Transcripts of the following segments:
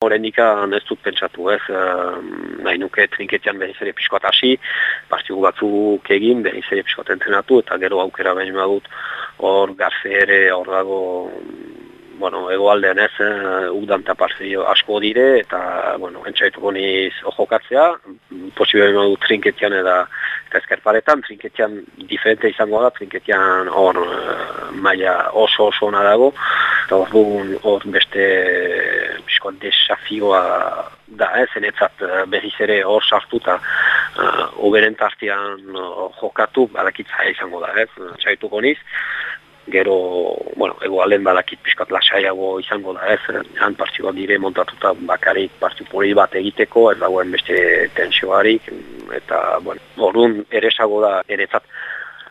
Horrendikan ez dut pentsatu ez, nahi nuke trinketian behiz ere piskoat hasi, partigu batzuk egin behiz ere piskoat entrenatu, eta gero aukera behin badut hor garze ere hor dago bueno, egoaldean ez, uh, udan asko dire, eta, bueno, entzaituko niz jokatzea, posibili modu trinketian eda, eta eskerparetan, trinketian diferente izango da, trinketian hor uh, maila oso oso ona dago, eta hor beste desafioa da, ez, enetzat uh, berriz ere hor sartu eta uh, oberen tartian uh, jokatu, badakitza izango da, ez, entzaituko niz, gero, bueno, ego alen badakit piskat lasaiago izango da ez, han partio bat dire montatuta bakarik partio poli bat egiteko, ez dagoen beste tensioarik, eta, bueno, orduan eresago da eretzat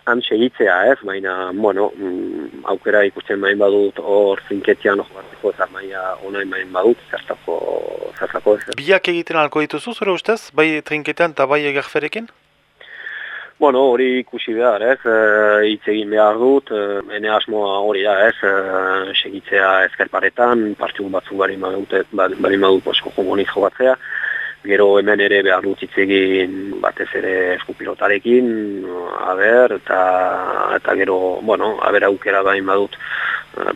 han segitzea ez, baina, bueno, mm, aukera ikusten main badut hor zinketian jokatzeko eta maia onain main badut, zertako, zertako ez. Biak egiten alko dituzu, zure ustez, bai trinketan eta bai egarferekin? Bueno, hori ikusi behar, ez, eh, hitz egin behar dut, e, ene asmoa hori da, ez, e, segitzea ezkerparetan, partiu batzu bari madut, bari madut posko jogatzea, gero hemen ere behar dut hitz egin batez ere eskupilotarekin, haber, eta, eta gero, bueno, haber aukera bain badut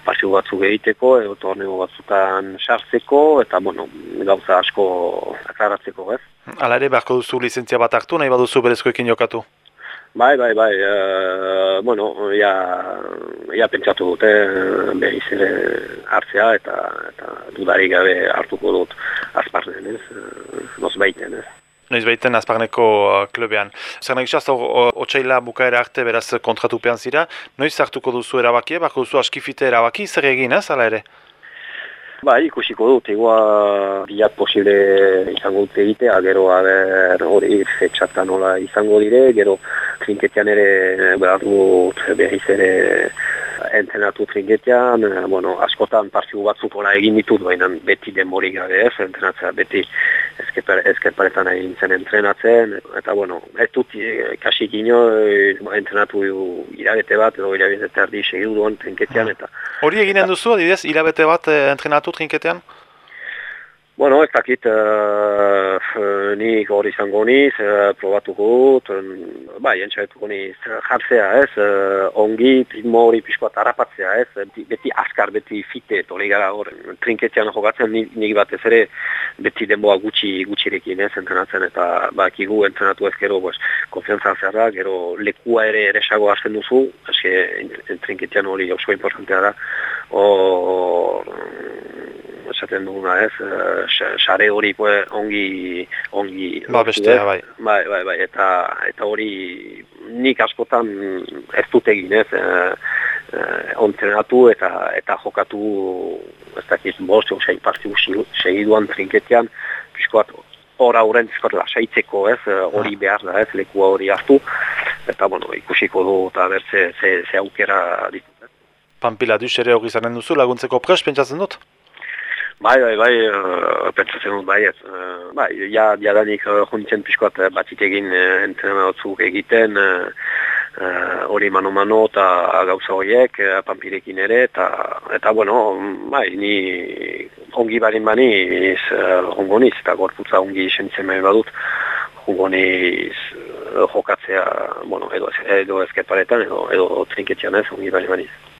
partiu batzuk egiteko, edo torneo batzutan sartzeko, eta, bueno, gauza asko aklaratzeko, ez. Hala ere, beharko duzu lizentzia bat hartu, nahi baduzu berezkoekin jokatu? Bai, bai, bai, uh, bueno, ja, ja pentsatu dute behiz ere hartzea eta, eta dudarik gabe hartuko dut azparnen, ez, noz baiten, ez. Noiz baiten azparneko klubean. Zer nahi xaz, otxaila bukaera arte beraz kontratupean zira, noiz hartuko duzu erabakie, bako duzu askifite erabaki, zer egin ez, ala ere? Ba, ikusiko dut, egua bilat posible izango dut egitea, gero haber hori fetxatan nola izango dire, gero trinketian ere behar dut behiz ere entrenatu trinketian, bueno, askotan partiu batzuk hola egin ditut, baina beti denbori gabe ez, entrenatzea beti ezkerparetan egin zen entrenatzen, eta bueno, ez dut eh, kasik ino eh, entrenatu irabete bat edo irabete erdi segidu duen trinketian. Eta, Hori eginen duzu, adidez, irabete bat eh, entrenatu trinketean? Bueno, ez dakit, uh, nik hori izango niz, uh, probatuko bai, entxaituko niz, jartzea ez, uh, ongi, ritmo hori pixkoat harrapatzea ez, beti, beti askar, beti fite, hori gara hor, trinketian jokatzen nik, nik bat ez ere, beti denboa gutxi, gutxirekin ez, entrenatzen, eta bakigu entrenatu ez gero, pues, konfianza zer da, gero lekua ere eresago hartzen duzu, eske, trinketian hori oso importantea da, hor, esaten duguna ez, uh, sare hori ongi ongi ba, bestea, bai. bai. Bai, bai, eta, eta hori nik askotan ez dut egin ez, uh, uh, eta, eta jokatu ez dakit bost, jo, sei partidu segiduan trinketian, piskoat hor aurren piskoat lasaitzeko ez, hori ah. behar da ez, lekua hori hartu, eta bueno, ikusiko du eta bertze ze, ze aukera ditu. Pampila duz ere hori zanen duzu laguntzeko pres, pentsatzen dut? Bai, bai, bai, uh, pentsatzen dut, bai, ez. Uh, bai, ja, jadanik uh, juntzen pixkoat uh, batzit egin uh, egiten, hori uh, mano-mano eta gauza horiek, uh, pampirekin ere, eta, eta bueno, bai, ni ongi barin bani, iz, uh, ongo eta gorputza ongi sentzen bai badut, ongo jokatzea, bueno, edo, edo ezkerparetan, edo, edo trinketxean ez, ongi barin baniz.